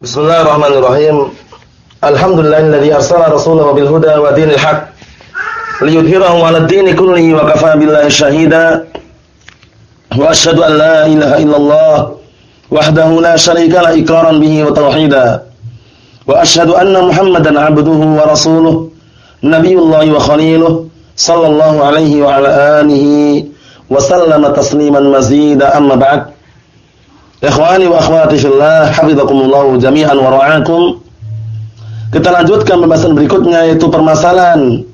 Bismillahirrahmanirrahim. Alhamdulillahilladzi arsala rasulahu bil huda wa dinil haq liyudhhirahu 'ala ad-dini kullihi wa kafaa billahi shahida. Wa asyhadu an la ilaha illallah wahdahu la syarika la iqraran bihi wa tauhida. Wa asyhadu anna Muhammadan 'abduhu wa rasuluh nabiyullah wa khaliluh sallallahu alaihi wa ala alihi wa sallama tasliman mazida amma ba'd. Ikhwani wa akhwati fillah, hafizakumullah jami'an wa ra'akum. Kita lanjutkan pembahasan berikutnya yaitu permasalahan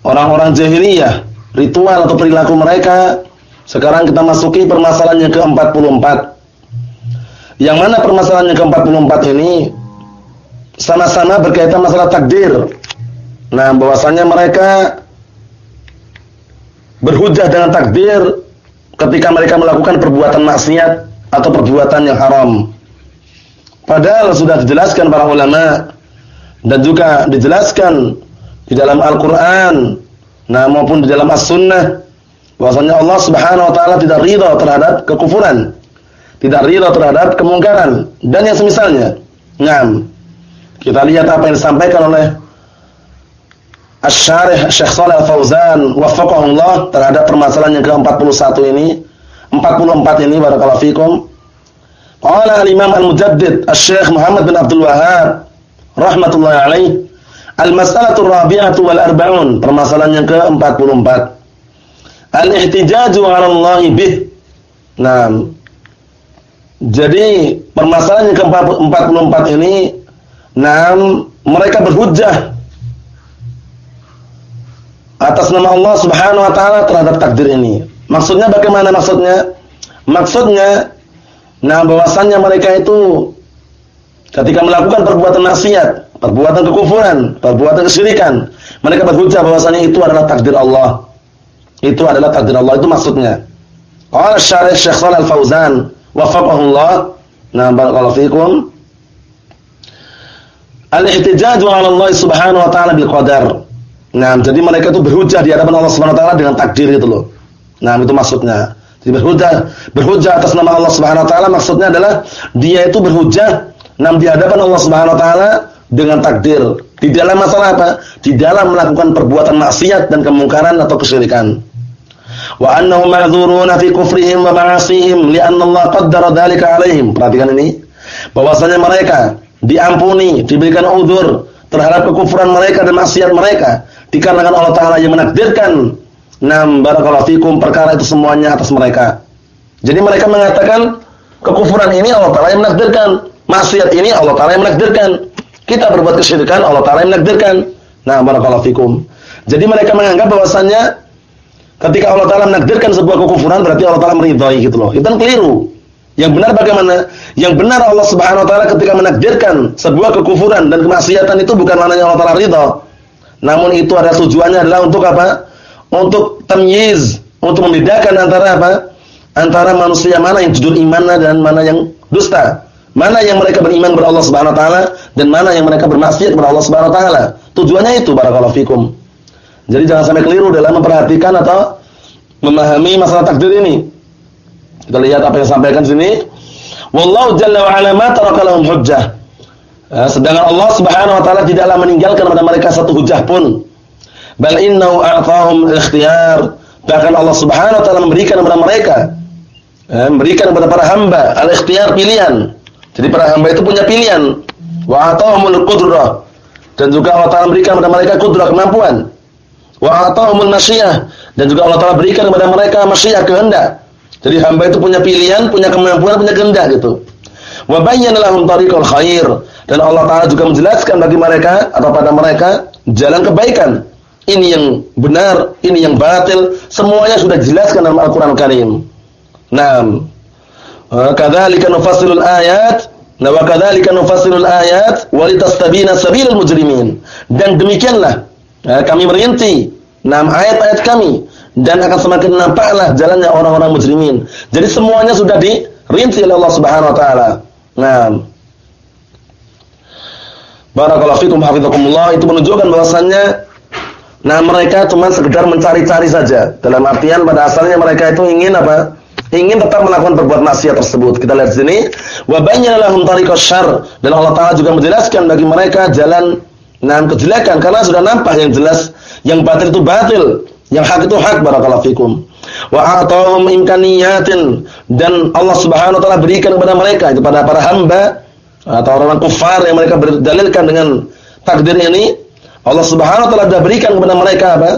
orang-orang jahiliyah, ritual atau perilaku mereka. Sekarang kita masuki permasalahan yang ke-44. Yang mana permasalahan yang ke-44 ini sama-sama berkaitan masalah takdir. Nah, bahwasanya mereka berhujah dengan takdir ketika mereka melakukan perbuatan maksiat atau perbuatan yang haram. Padahal sudah dijelaskan para ulama dan juga dijelaskan di dalam Al-Qur'an nah maupun di dalam As-Sunnah bahwasanya Allah Subhanahu wa taala tidak ridha terhadap kekufuran, tidak ridha terhadap kemungkaran dan yang semisalnya. Naam. Kita lihat apa yang disampaikan oleh Asy-Syarih Syekh Shalih Al-Fauzan waffaqahullah terhadap permasalahan yang ke-41 ini 44 ini barakallahu fikum. Qala al-Imam Al-Mujaddid Asy-Syaikh Muhammad bin Abdul Wahhab rahimatullah alaih Al-mas'alatu rabi'atu wal arba'un, permasalahan yang ke-44. Al-ihtijaju 'ala Allah bih. Nah, jadi permasalahan yang ke-44 ini nah mereka berhujjah atas nama Allah Subhanahu wa taala terhadap takdir ini. Maksudnya bagaimana maksudnya? Maksudnya nah bahwasannya mereka itu ketika melakukan perbuatan maksiat, perbuatan kekufuran, perbuatan kesyirikan, mereka berhujah bahwasanya itu adalah takdir Allah. Itu adalah takdir Allah itu maksudnya. Qala Syarih Syekh Shalal Fauzan wafaqahullah. Nah, barakallahu fikum. Al-ihtijaju 'ala Allah Subhanahu wa taala bil qadar. Nah, jadi mereka itu berhujah di hadapan Allah Subhanahu wa taala dengan takdir itu loh. Nah, itu maksudnya. Jadi berhujah, berhujah atas nama Allah Subhanahu wa taala maksudnya adalah dia itu berhujah nam di hadapan Allah Subhanahu wa taala dengan takdir. Di dalam masalah apa? Di dalam melakukan perbuatan maksiat dan kemungkaran atau kesyirikan. Wa annahum ma'dzuruna fi kufrihim wa ma'asihim li'anna Allah qaddara dzalika 'alaihim. Perhatikan ini. Bahwasanya mereka diampuni, diberikan udzur terhadap kekufuran mereka dan maksiat mereka dikarenakan Allah taala yang menakdirkan Nam barakallahu fikum perkara itu semuanya atas mereka. Jadi mereka mengatakan kekufuran ini Allah Taala yang menakdirkan, maksiat ini Allah Taala yang menakdirkan. Kita berbuat kesyirikan Allah Taala yang menakdirkan. Nah, barakallahu fikum. Jadi mereka menganggap bahwasannya ketika Allah Taala menakdirkan sebuah kekufuran berarti Allah Taala meridhai gitu loh. Itu kan keliru. Yang benar bagaimana? Yang benar Allah Subhanahu wa taala ketika menakdirkan sebuah kekufuran dan kemaksiatan itu bukan maknanya Allah Taala ridha. Namun itu ada tujuannya adalah untuk apa? Untuk tamyiz, untuk membedakan antara apa? Antara manusia mana yang jujur imannya dan mana yang dusta. Mana yang mereka beriman kepada Allah Subhanahu wa taala dan mana yang mereka bermaksiat kepada Allah Subhanahu wa taala. Tujuannya itu barakallahu fikum. Jadi jangan sampai keliru dalam memperhatikan atau memahami masalah takdir ini. Kita lihat apa yang disampaikan sini. Wallahu jalla wa ala ma taraka lahum hujjah. sedangkan Allah Subhanahu wa taala tidaklah meninggalkan kepada mereka satu hujah pun Bal innahu a'tahum al-ikhtiyar. Bahkan Allah Subhanahu wa taala memberikan kepada mereka eh, memberikan kepada para hamba al-ikhtiyar pilihan. Jadi para hamba itu punya pilihan. Wa atahumul qudrah. Dan juga Allah Taala berikan kepada mereka kudrah kemampuan. Wa atahumul masyiah dan juga Allah Taala berikan kepada mereka masyiah kehendak. Jadi hamba itu punya pilihan, punya kemampuan, punya kehendak gitu. Wa bayyana lahum tariqal khair dan Allah Taala juga menjelaskan bagi mereka atau pada mereka jalan kebaikan ini yang benar, ini yang batil, semuanya sudah dijelaskan dalam Al-Qur'an Karim. Naam. Kadzalika nufassilul ayat, wa kadzalika nufassilul ayat wa litastabina sabilul mujrimin. Dan demikianlah kami merinci enam ayat-ayat kami dan akan semakin nampaklah jalannya orang-orang mujrimin. Jadi semuanya sudah dirinci oleh Allah Subhanahu wa taala. Naam. Barakallahu fikum hafizakumullah itu menunjukkan bahwasannya Nah mereka cuma sekedar mencari-cari saja. Dalam artian pada asalnya mereka itu ingin apa? ingin tetap melakukan perbuatan maksiat tersebut. Kita lihat sini, wa bayyana lahum tariqas dan Allah taala juga menjelaskan bagi mereka jalan nah kejelekan karena sudah nampak yang jelas yang batil itu batil, yang hak itu hak barakallahu fikum. Wa atahum imkaniyatin dan Allah Subhanahu wa taala berikan kepada mereka itu pada para hamba atau orang-orang kufar yang mereka berdalilkan dengan takdir ini Allah Subhanahu wa taala sudah berikan kepada mereka apa?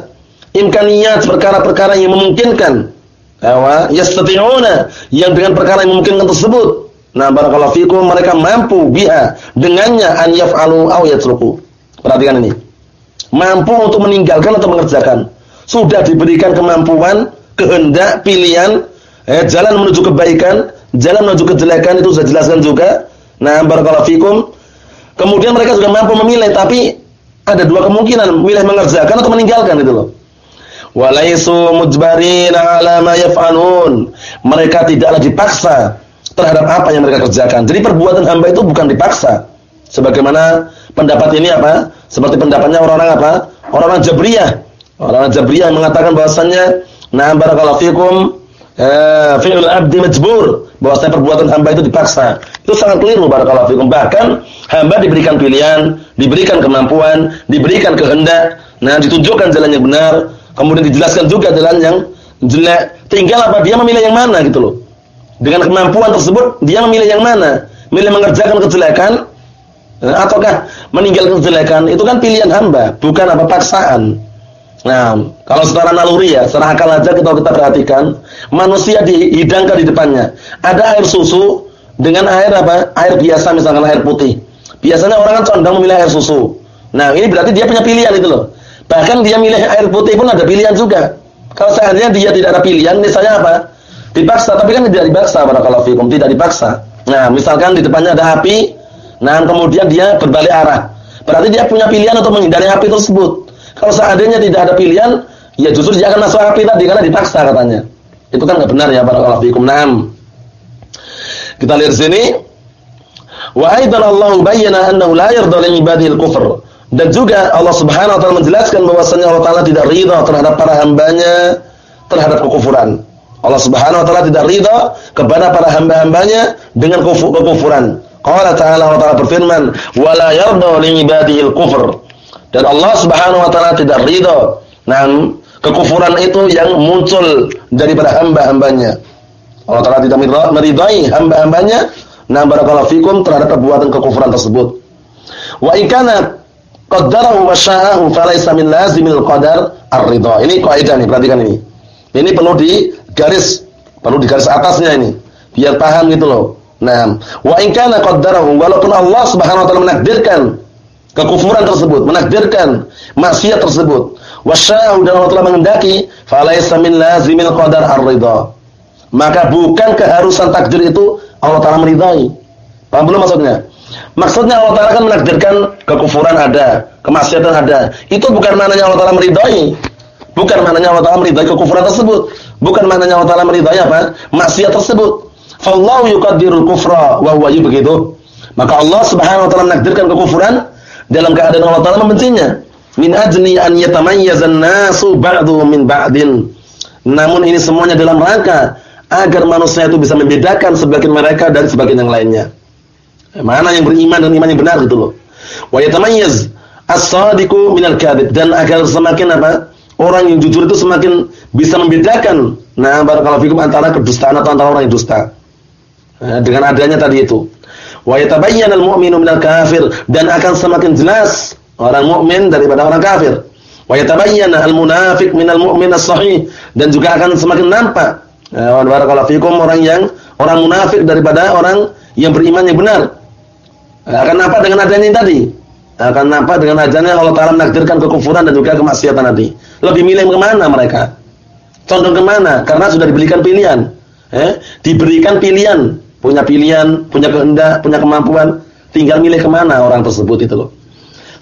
Imkaniyat perkara-perkara yang memungkinkan. Ya, yastati'una yang dengan perkara yang memungkinkan tersebut. Nah, barakallahu fikum mereka mampu biha dengannya an yaf'alu aw yatruku. Perhatikan ini. Mampu untuk meninggalkan atau mengerjakan. Sudah diberikan kemampuan, kehendak, pilihan, eh, jalan menuju kebaikan, jalan menuju kejelekan itu sudah jelaskan juga. Nah, barakallahu fikum. Kemudian mereka juga mampu memilih, tapi ada dua kemungkinan, milih mengerjakan atau meninggalkan itu loh. Walaisu mujbarina ala ma yaf'alun. Mereka tidaklah dipaksa terhadap apa yang mereka kerjakan. Jadi perbuatan hamba itu bukan dipaksa. Sebagaimana pendapat ini apa? Seperti pendapatnya orang-orang apa? Orang-orang Jabriyah. Orang-orang Jabriyah mengatakan bahwasannya na barakallahu fikum eh, fi'l abdi majbur. Bahwasanya perbuatan hamba itu dipaksa. Itu sangat keliru barakallahu fikum. Bahkan hamba diberikan pilihan, diberikan kemampuan, diberikan kehendak, nah ditunjukkan jalan yang benar, kemudian dijelaskan juga jalan yang jelek. Tinggal apa dia memilih yang mana gitu loh. Dengan kemampuan tersebut dia memilih yang mana? Milih mengerjakan kejelekan eh, ataukah meninggalkan kejelekan? Itu kan pilihan hamba, bukan apa paksaan. Nah, kalau secara naluri ya, secara akal aja kita kita perhatikan, manusia dihidangkan di depannya. Ada air susu dengan air apa? Air biasa misalkan air putih. Biasanya orang kan condong memilih air susu. Nah, ini berarti dia punya pilihan itu loh. Bahkan dia milih air putih pun ada pilihan juga. Kalau seandainya dia tidak ada pilihan, misalnya apa? Dipaksa, tapi kan tidak dipaksa barakallahu fikum, tidak dipaksa. Nah, misalkan di depannya ada api, nah kemudian dia berbalik arah. Berarti dia punya pilihan untuk menghindari api tersebut. Kalau seandainya tidak ada pilihan, ya justru dia akan masuk api tadi karena dipaksa katanya. Itu kan nggak benar ya barakallahu fikum. Naam. Kita lihat sini, Wa aidan Allah bayyana annahu la yarda li ibadihi al-kufr. Dan juga Allah Subhanahu wa taala menjelaskan bahwasanya Allah taala tidak ridha terhadap para hambanya terhadap kekufuran. Allah Subhanahu wa taala tidak ridha kepada para hamba-hambanya dengan kekufuran. Qala ta'ala Allah taala berfirman, "Wa la yarda li ibadihi al-kufr." Dan Allah Subhanahu wa taala tidak ridha nah kekufuran itu yang muncul daripada hamba-hambanya. Allah taala tidak meridai hamba-hambanya Nah barakallahu fikum terhadap perbuatan kekufuran tersebut. Wa in kana qaddarahu wa sya'ahu falaysa min lazimil qadar ar-ridha. Ini kaidah nih, perhatikan ini. Ini perlu di garis, perlu di garis atasnya ini. Biar paham gitu loh. Nah, wa in kana qaddarahu walaupun Allah Subhanahu wa taala menakdirkan kekufuran tersebut, menakdirkan maksiat tersebut, wa sya'ahu dan Allah telah menghendaki, falaysa min lazimil qadar ar-ridha. Maka bukan keharusan takdir itu Allah Ta'ala meridai. Paham belum maksudnya? Maksudnya Allah Ta'ala kan menakdirkan kekufuran ada, kemaksiatan ada. Itu bukan maknanya Allah Ta'ala meridai. Bukan maknanya Allah Ta'ala meridai kekufuran tersebut. Bukan maknanya Allah Ta'ala meridai apa? Maksiat tersebut. Fallahu yuqaddirul kufra wa huwa begitu. Maka Allah Subhanahu wa taala menakdirkan kekufuran dalam keadaan Allah Taala membencinya. Min ajli an yatamayyazan nasu ba'du min ba'din. Namun ini semuanya dalam rangka agar manusia itu bisa membedakan sebagian mereka dari sebagian yang lainnya. Mana yang beriman dan iman yang benar gitu loh. Wa yatamayyaz as-sadiqu minal dan agar semakin apa? Orang yang jujur itu semakin bisa membedakan nah barakallahu fikum antara kedustaan atau antara orang yang dusta. Nah, dengan adanya tadi itu. Wa yatabayyana al-mu'minu minal kafir dan akan semakin jelas orang mukmin daripada orang kafir. Wa yatabayyana al-munafiq minal mu'min as-sahih dan juga akan semakin nampak Ya, barakallahu fikum orang yang orang munafik daripada orang yang beriman yang benar. Ya, akan apa dengan adanya ini tadi? Akan apa dengan adanya Allah Taala menakdirkan kekufuran dan juga kemaksiatan tadi? Lebih milih ke mana mereka? Condong ke mana? Karena sudah diberikan pilihan. Eh, diberikan pilihan, punya pilihan, punya kehendak, punya kemampuan, tinggal milih ke mana orang tersebut itu loh.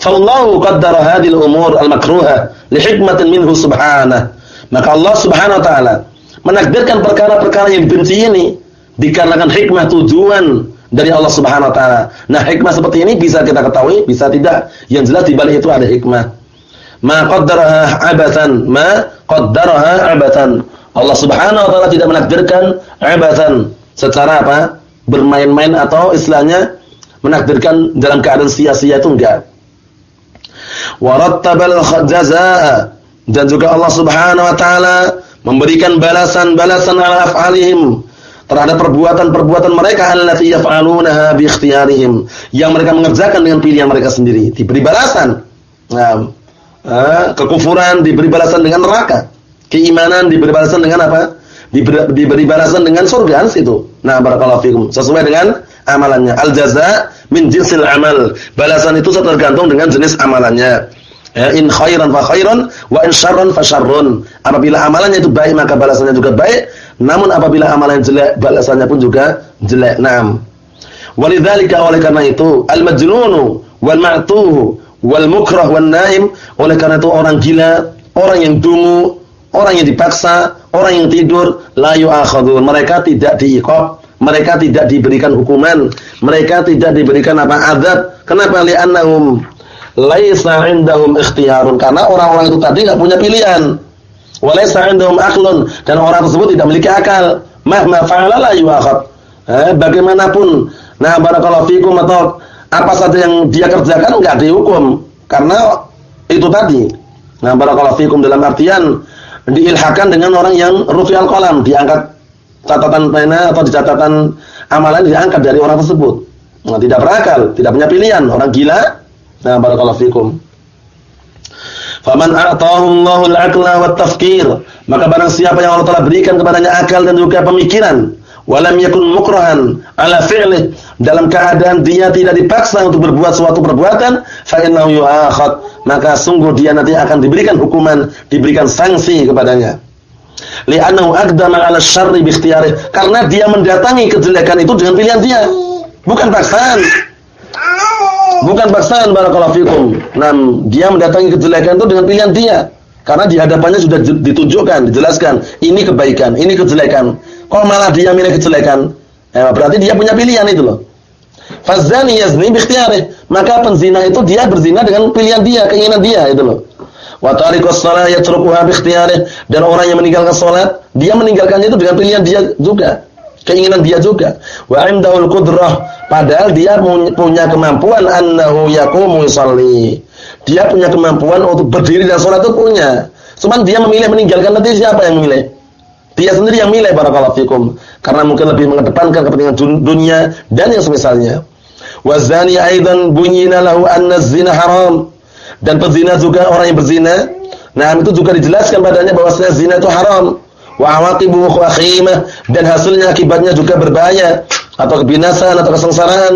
Fallahu qaddara hadhil umur al-makruha li hikmatin minhu subhanahu. Maka Allah Subhanahu wa taala menakdirkan perkara-perkara yang dibenci ini dikarenakan hikmah tujuan dari Allah Subhanahu wa taala. Nah, hikmah seperti ini bisa kita ketahui, bisa tidak. Yang jelas di balik itu ada hikmah. Ma qaddaraha abatan, ma qaddaraha abatan Allah Subhanahu wa taala tidak menakdirkan ibatan secara apa? bermain-main atau istilahnya menakdirkan dalam keadaan sia-sia itu enggak. Warattabal jazaa dan juga Allah Subhanahu wa taala memberikan balasan-balasan ala af'alihim terhadap perbuatan-perbuatan mereka allati yaf'alunaha bi ikhtiyarihim yang mereka mengerjakan dengan pilihan mereka sendiri diberi balasan nah eh, kekufuran diberi balasan dengan neraka keimanan diberi balasan dengan apa diberi, diberi balasan dengan surga itu. Nah barakallahu fikum. Sesuai dengan amalannya. Al jaza min jinsil amal. Balasan itu tergantung dengan jenis amalannya. Ya, in khairan fa khairan wa in syarran fa syarrun. Apabila amalannya itu baik maka balasannya juga baik, namun apabila amalan jelek balasannya pun juga jelek. Naam. Walidzalika oleh karena itu al-majnunu wal ma'tuhu wal mukrah wan naim oleh karena itu orang gila, orang yang dungu, orang yang dipaksa, orang yang tidur la yu'akhadun. Mereka tidak diiqab, mereka tidak diberikan hukuman, mereka tidak diberikan apa adab. Kenapa? Li'annahum laisa indahum ikhtiyarun karena orang-orang itu tadi enggak punya pilihan. Walaisa indahum aqlun dan orang tersebut tidak memiliki akal. Mahma fa'ala la yu'akhad. Eh, bagaimanapun nah barakallahu fikum atau apa saja yang dia kerjakan enggak dihukum karena itu tadi. Nah barakallahu fikum dalam artian diilhakan dengan orang yang rufi'al qalam, diangkat catatan pena atau di catatan amalan diangkat dari orang tersebut. Nah, tidak berakal, tidak punya pilihan, orang gila Nah, barakallahu fikum. Faman a'tahu Allahu al-aqla wat tafkir, maka barang siapa yang Allah Taala berikan kepadanya akal dan juga pemikiran, walam yakun mukrahan ala fi'li, dalam keadaan dia tidak dipaksa untuk berbuat suatu perbuatan, fa yu'akhad, maka sungguh dia nanti akan diberikan hukuman, diberikan sanksi kepadanya. Li'annahu aqdama 'ala syarri bi karena dia mendatangi kejelekan itu dengan pilihan dia, bukan paksaan. Bukan paksaan barakallahu fikum. Nah, dia mendatangi kejelekan itu dengan pilihan dia. Karena di hadapannya sudah ditunjukkan, dijelaskan, ini kebaikan, ini kejelekan. Kok malah dia milih kejelekan? Eh, berarti dia punya pilihan itu loh. Fazani yazni bi Maka penzina itu dia berzina dengan pilihan dia, keinginan dia itu loh. Wa tariqus shalah yatrukuha bi Dan orang yang meninggalkan salat, dia meninggalkannya itu dengan pilihan dia juga keinginan dia juga. Wa indahul qudrah, padahal dia punya kemampuan annahu yaqumu yusalli. Dia punya kemampuan untuk berdiri dan salat itu punya. Cuman dia memilih meninggalkan nanti siapa yang memilih? Dia sendiri yang milih barakallahu fikum karena mungkin lebih mengedepankan kepentingan dunia dan yang semisalnya. Wa zani aidan bunyina lahu anna zina haram. Dan pezina juga orang yang berzina, nah itu juga dijelaskan padanya bahwa zina itu haram. Wa awaqibu khimah. Dan hasilnya akibatnya juga berbahaya atau kebinasaan atau kesengsaraan.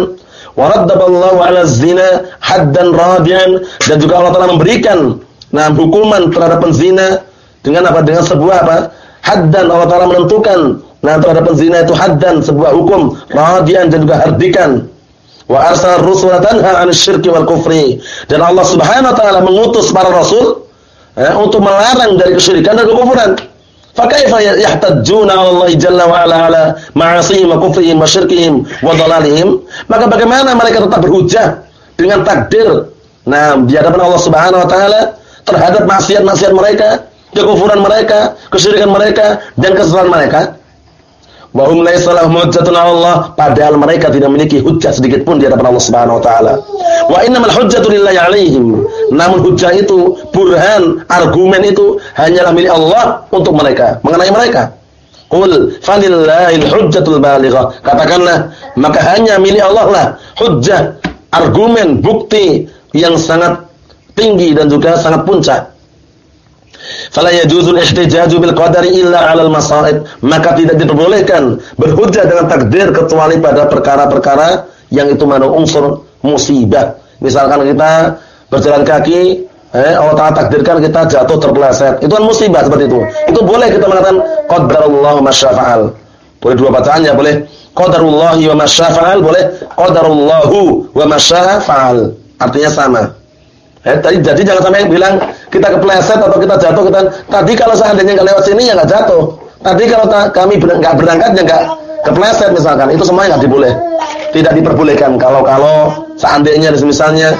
Wa raddaballahu 'ala zina haddan rabi'an. Dan juga Allah Taala memberikan nah hukuman terhadap penzina dengan apa? Dengan sebuah apa? Haddan. Allah Taala menentukan nah terhadap penzina itu haddan sebuah hukum radian dan juga hardikan wa arsal rusula tanha 'anil syirki wal kufri dan Allah Subhanahu wa taala mengutus para rasul eh, untuk melarang dari kesyirikan dan kekufuran Fakaifa yahtajjuna 'ala Allah jalla wa ala ala ma'asihim wa kufrihim wa syirkihim wa dhalalihim? Maka bagaimana mereka tetap berhujah dengan takdir nah di hadapan Allah Subhanahu wa taala terhadap maksiat-maksiat mereka, kekufuran mereka, kesyirikan mereka dan kesalahan mereka? Wa hum laysa lahum hujjatun Allah, padahal mereka tidak memiliki hujjah sedikit pun di hadapan Allah Subhanahu wa taala. Wa innamal hujjatu lillahi 'alaihim. Namun hujjah itu, burhan, argumen itu hanyalah milik Allah untuk mereka, mengenai mereka. Qul falillahil hujjatul balighah. Katakanlah, maka hanya milik Allah lah hujjah, argumen, bukti yang sangat tinggi dan juga sangat puncak. Fala yajuzul ihtijaju bil qadari illa 'alal masaib. Maka tidak diperbolehkan berhujjah dengan takdir kecuali pada perkara-perkara yang itu mengandung unsur musibah. Misalkan kita berjalan kaki, eh Allah Ta'ala takdirkan kita jatuh terpeleset. Itu kan musibah seperti itu. Itu boleh kita mengatakan qadarullah masyafa'al. Boleh dua bacaannya, boleh qadarullah wa masyafa'al, boleh qadarullahu wa masyafa'al. Artinya sama. Eh, tadi jadi jangan sampai bilang kita kepleset atau kita jatuh kita tadi kalau seandainya nggak lewat sini ya nggak jatuh. Tadi kalau kami nggak berangkat ya nggak kepleset misalkan itu semuanya nggak diboleh. Tidak diperbolehkan kalau kalau seandainya misalnya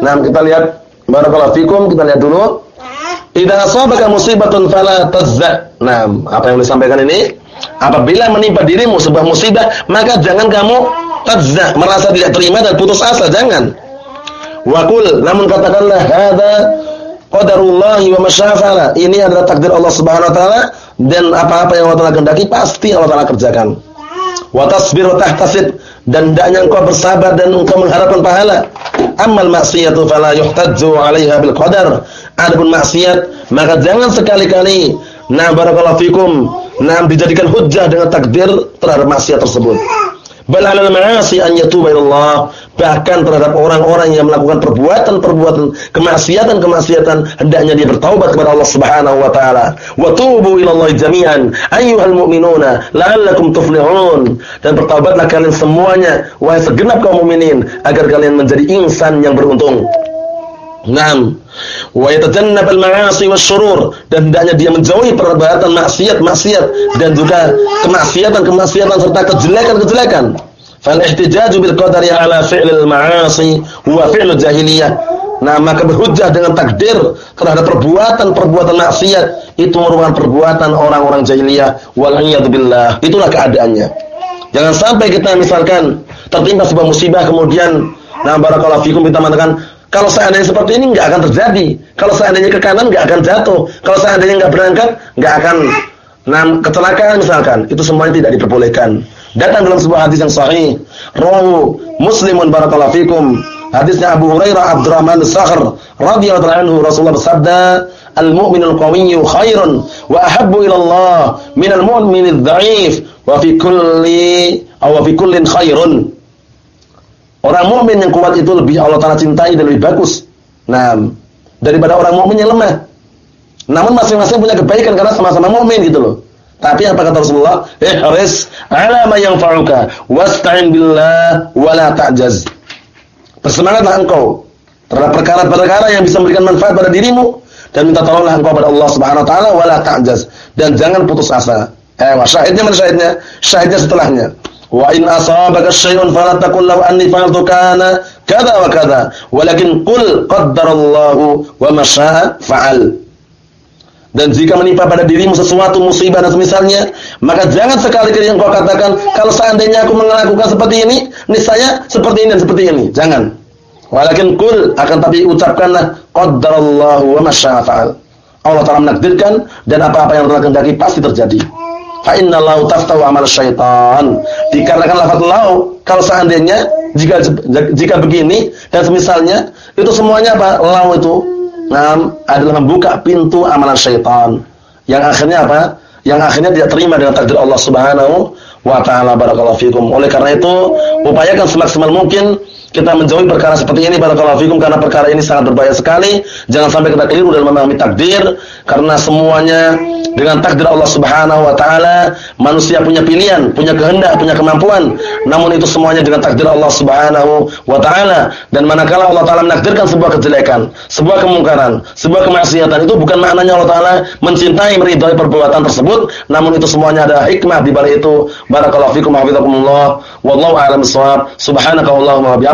nah kita lihat barakallahu fikum kita lihat dulu Idza asabaka musibatun fala tazza. Nah, apa yang disampaikan ini? Apabila menimpa dirimu sebuah musibah, maka jangan kamu tazza, merasa tidak terima dan putus asa, jangan. Wakul, namun katakanlah hadza qadarullahi wa masyafala. Ini adalah takdir Allah Subhanahu wa taala dan apa-apa yang Allah Taala kehendaki pasti Allah Taala kerjakan. Wa tasbir wa tahtasib dan hendaknya engkau bersabar dan engkau mengharapkan pahala. Amal maksiatu fala yuhtajju 'alaiha bil qadar. Adapun maksiat maka jangan sekali-kali na barakallahu fikum na dijadikan hujjah dengan takdir terhadap maksiat tersebut. Bal ma'asi an yatuba. Bahkan terhadap orang-orang yang melakukan perbuatan-perbuatan kemaksiatan-kemaksiatan hendaknya dia bertaubat kepada Allah Subhanahu wa taala. Wa tubu ilallahi jami'an ayyuhal mu'minuna la'allakum tuflihun. Dan bertaubatlah kalian semuanya wahai segenap kaum mukminin agar kalian menjadi insan yang beruntung. Naam. Wa wasyurur dan hendaknya dia menjauhi perbuatan maksiat-maksiat dan juga kemaksiatan-kemaksiatan serta kejelekan-kejelekan. Fal ihtijaju bil qadari ala fi'lil ma'asi huwa fi'lul jahiliyah. Nah, maka berhujjah dengan takdir terhadap perbuatan-perbuatan maksiat itu merupakan perbuatan orang-orang jahiliyah wal billah. Itulah keadaannya. Jangan sampai kita misalkan tertimpa sebuah musibah kemudian nah barakallahu fikum kita mengatakan kalau seandainya seperti ini nggak akan terjadi. Kalau seandainya ke kanan nggak akan jatuh. Kalau seandainya nggak berangkat nggak akan nah, kecelakaan misalkan. Itu semuanya tidak diperbolehkan. Datang dalam sebuah hadis yang sahih. Rawu Muslimun barakallahu fikum. Hadisnya Abu Hurairah Abdurrahman As-Sakhr radhiyallahu anhu Rasulullah bersabda, "Al-mu'minul qawiyyu khairun wa ahabbu ila Allah minal mu'minidz dha'if wa fi kulli aw fi kullin khairun." Orang mukmin yang kuat itu lebih Allah Taala cintai dan lebih bagus. Nah, daripada orang mukmin yang lemah. Namun masing-masing punya kebaikan karena sama-sama mukmin gitu loh. Tapi apa kata Rasulullah? Ihris ala ma yanfa'uka wasta'in billah wa la ta'jaz. Bersemangatlah engkau terhadap perkara-perkara yang bisa memberikan manfaat pada dirimu dan minta tolonglah engkau pada Allah Subhanahu wa taala wa la ta'jaz dan jangan putus asa. Eh, syahidnya mana syahidnya? Syahidnya setelahnya. Wa in asabaka syai'un fala taqul lahu anni fa'altu kana kadza wa kadza, walakin qul qaddarallahu wa ma syaa fa'al. Dan jika menimpa pada dirimu sesuatu musibah dan semisalnya, maka jangan sekali-kali engkau katakan kalau seandainya aku melakukan seperti ini, niscaya seperti ini dan seperti ini. Jangan. Walakin qul akan tapi ucapkanlah qaddarallahu wa ma syaa fa'al. Allah Taala menakdirkan dan apa-apa yang telah kehendaki pasti terjadi fa inna lau taftahu amal syaitan. Dikarenakan lafaz lau kalau seandainya jika jika begini dan semisalnya itu semuanya apa? Lau itu nah, adalah membuka pintu amalan syaitan. Yang akhirnya apa? Yang akhirnya tidak terima dengan takdir Allah Subhanahu wa taala barakallahu fikum. Oleh karena itu, upayakan semaksimal mungkin kita menjauhi perkara seperti ini barakallahu fikum karena perkara ini sangat berbahaya sekali. Jangan sampai kita keliru dalam memahami takdir karena semuanya dengan takdir Allah Subhanahu wa taala, manusia punya pilihan, punya kehendak, punya kemampuan. Namun itu semuanya dengan takdir Allah Subhanahu wa taala. Dan manakala Allah taala menakdirkan sebuah kejelekan, sebuah kemungkaran, sebuah kemaksiatan, itu bukan maknanya Allah taala mencintai meridhai perbuatan tersebut, namun itu semuanya ada hikmah di balik itu. Barakallahu fikum wa hafizakumullah. Wallahu a'lam bissawab. Subhanaka Allahumma